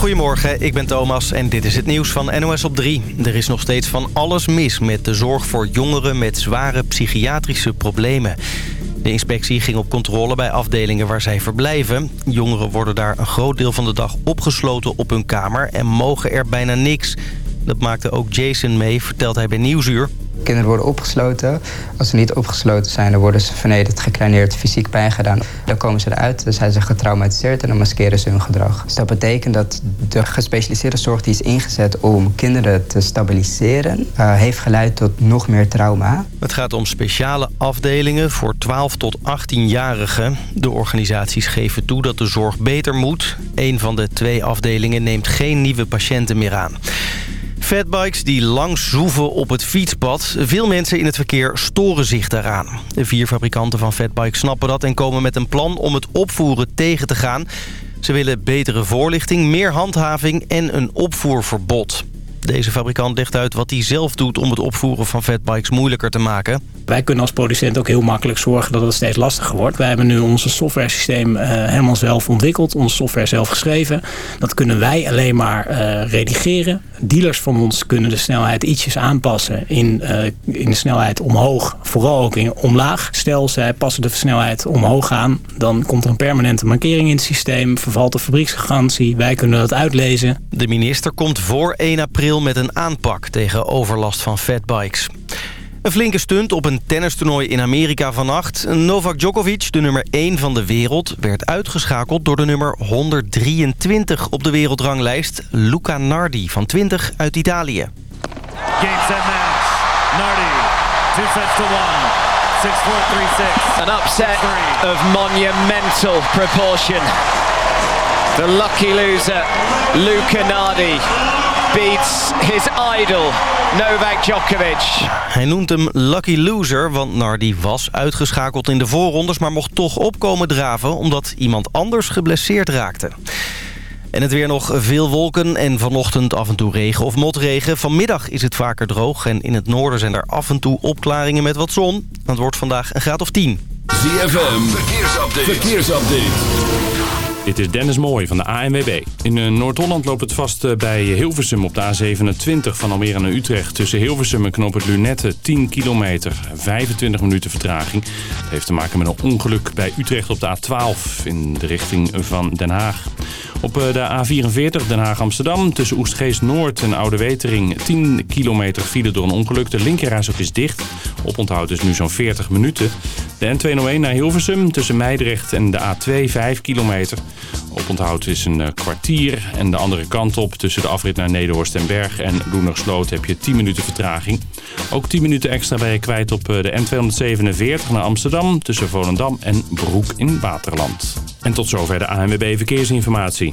Goedemorgen, ik ben Thomas en dit is het nieuws van NOS op 3. Er is nog steeds van alles mis met de zorg voor jongeren met zware psychiatrische problemen. De inspectie ging op controle bij afdelingen waar zij verblijven. Jongeren worden daar een groot deel van de dag opgesloten op hun kamer en mogen er bijna niks. Dat maakte ook Jason mee, vertelt hij bij Nieuwsuur. Kinderen worden opgesloten. Als ze niet opgesloten zijn, dan worden ze vernederd, gekleineerd, fysiek pijn gedaan. Dan komen ze eruit, dan zijn ze getraumatiseerd en dan maskeren ze hun gedrag. Dus dat betekent dat de gespecialiseerde zorg die is ingezet om kinderen te stabiliseren, uh, heeft geleid tot nog meer trauma. Het gaat om speciale afdelingen voor 12 tot 18-jarigen. De organisaties geven toe dat de zorg beter moet. Een van de twee afdelingen neemt geen nieuwe patiënten meer aan. Fatbikes die lang zoeven op het fietspad. Veel mensen in het verkeer storen zich daaraan. De vier fabrikanten van fatbikes snappen dat en komen met een plan om het opvoeren tegen te gaan. Ze willen betere voorlichting, meer handhaving en een opvoerverbod. Deze fabrikant legt uit wat hij zelf doet om het opvoeren van fatbikes moeilijker te maken. Wij kunnen als producent ook heel makkelijk zorgen dat het steeds lastiger wordt. Wij hebben nu ons software-systeem uh, helemaal zelf ontwikkeld, onze software zelf geschreven. Dat kunnen wij alleen maar uh, redigeren. Dealers van ons kunnen de snelheid ietsjes aanpassen in, uh, in de snelheid omhoog, vooral ook in omlaag. Stel, zij passen de snelheid omhoog aan, dan komt er een permanente markering in het systeem, vervalt de fabrieksgarantie, wij kunnen dat uitlezen. De minister komt voor 1 april met een aanpak tegen overlast van fatbikes. Een flinke stunt op een tennistoernooi in Amerika vannacht. Novak Djokovic, de nummer 1 van de wereld, werd uitgeschakeld door de nummer 123 op de wereldranglijst. Luca Nardi van 20 uit Italië. Game set match. Nardi, two sets to one. 6-4, 3-6. An upset of monumental proportion. The lucky loser, Luca Nardi, beats his idol, Novak Djokovic. Hij noemt hem lucky loser, want Nardi was uitgeschakeld in de voorrondes... maar mocht toch opkomen draven omdat iemand anders geblesseerd raakte. En het weer nog veel wolken en vanochtend af en toe regen of motregen. Vanmiddag is het vaker droog en in het noorden zijn er af en toe opklaringen met wat zon. Het wordt vandaag een graad of 10. ZFM, verkeersupdate. verkeersupdate. Dit is Dennis Mooij van de ANWB. In eh, Noord-Holland loopt het vast eh, bij Hilversum op de A27 van Almere naar Utrecht. Tussen Hilversum en Knoop het Lunette 10 kilometer, 25 minuten vertraging. Het heeft te maken met een ongeluk bij Utrecht op de A12 in de richting van Den Haag. Op eh, de A44 Den Haag-Amsterdam tussen Oestgeest Noord en Oude Wetering 10 kilometer file door een ongeluk. De linkerreis is dicht. Oponthoud is nu zo'n 40 minuten. De N201 naar Hilversum tussen Meidrecht en de A2 5 kilometer. Oponthoud is een eh, kwartier. En de andere kant op tussen de afrit naar Nederhorst en Berg en Loenersloot heb je 10 minuten vertraging. Ook 10 minuten extra ben je kwijt op eh, de N247 naar Amsterdam tussen Volendam en Broek in Waterland. En tot zover de ANWB Verkeersinformatie.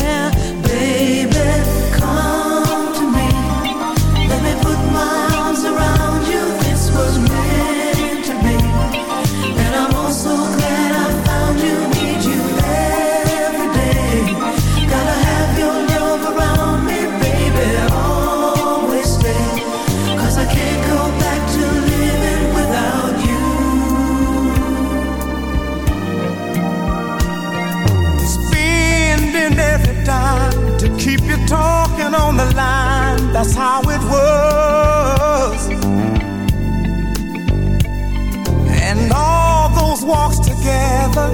That's how it was. And all those walks together,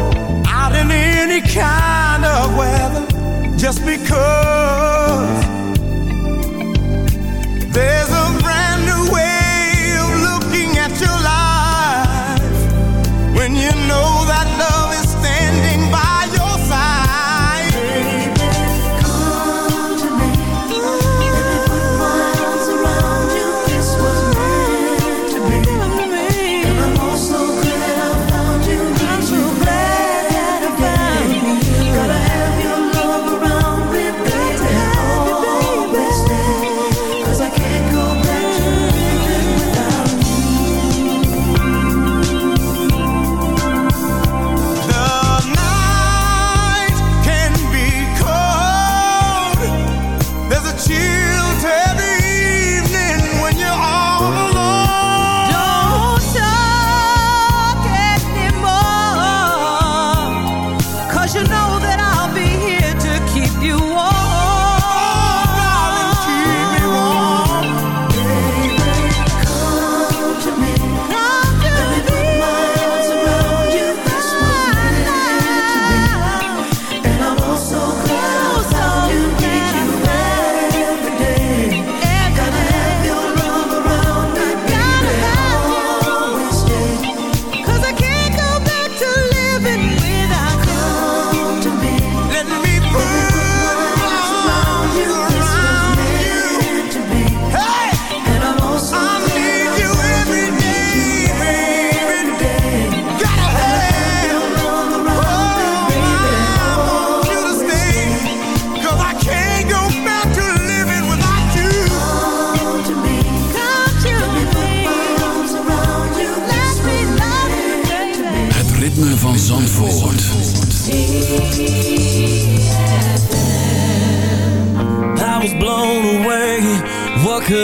out in any kind of weather, just because. Oh.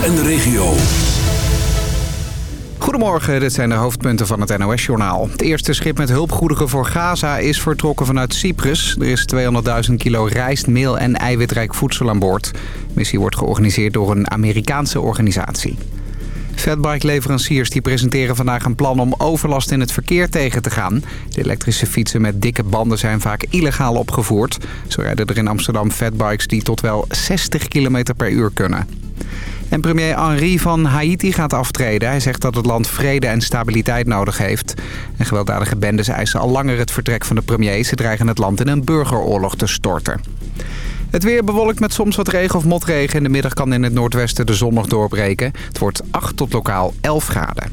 En de regio. Goedemorgen, dit zijn de hoofdpunten van het NOS-journaal. Het eerste schip met hulpgoederen voor Gaza is vertrokken vanuit Cyprus. Er is 200.000 kilo rijst, meel en eiwitrijk voedsel aan boord. De missie wordt georganiseerd door een Amerikaanse organisatie. Fatbike-leveranciers die presenteren vandaag een plan om overlast in het verkeer tegen te gaan. De elektrische fietsen met dikke banden zijn vaak illegaal opgevoerd. Zo rijden er in Amsterdam fatbikes die tot wel 60 km per uur kunnen. En premier Henri van Haiti gaat aftreden. Hij zegt dat het land vrede en stabiliteit nodig heeft. En gewelddadige bendes eisen al langer het vertrek van de premier. Ze dreigen het land in een burgeroorlog te storten. Het weer bewolkt met soms wat regen of motregen. In de middag kan in het noordwesten de zon nog doorbreken. Het wordt 8 tot lokaal 11 graden.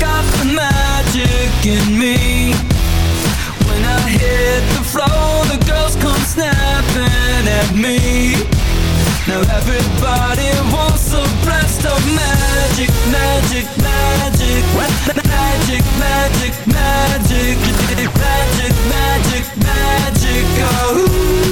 got the magic in me. When I hit the floor, the girls come snapping at me. Now everybody wants a blast of magic, magic, magic Magic, magic, magic Magic, magic, magic, oh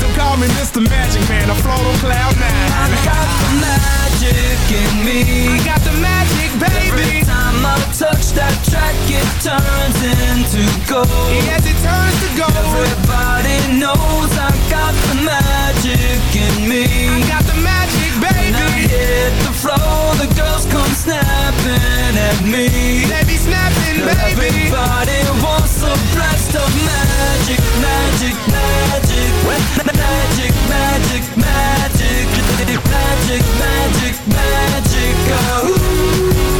So call me Mr. Magic Man, I float on cloud nine. I got the magic in me. I got the magic, baby. Every time I touch that track, it turns into gold. Yes, it turns to gold. Everybody knows I got the magic in me. I got the hit the floor, the girls come snapping at me. They be snapping, baby. Everybody wants a blast of magic, magic, magic, magic, magic, magic, magic, magic, magic. Oh,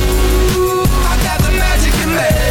man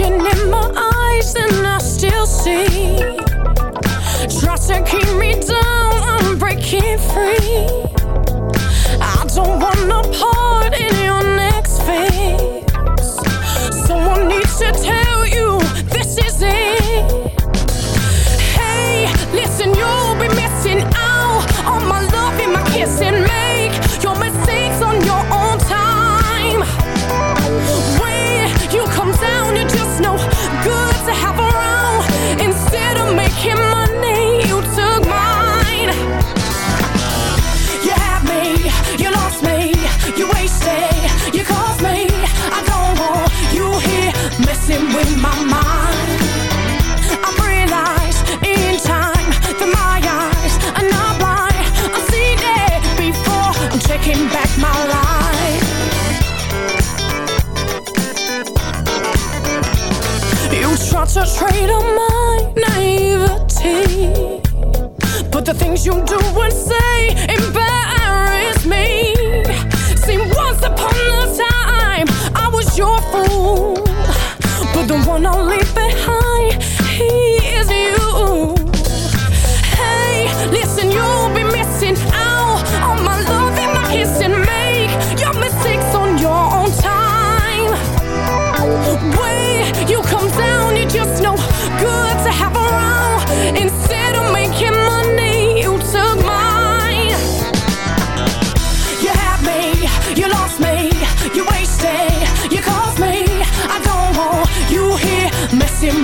in my eyes and I still see. Try to keep me down, I'm breaking free. I don't wanna pause such a trait of my naivety. But the things you do and say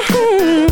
hey, hey.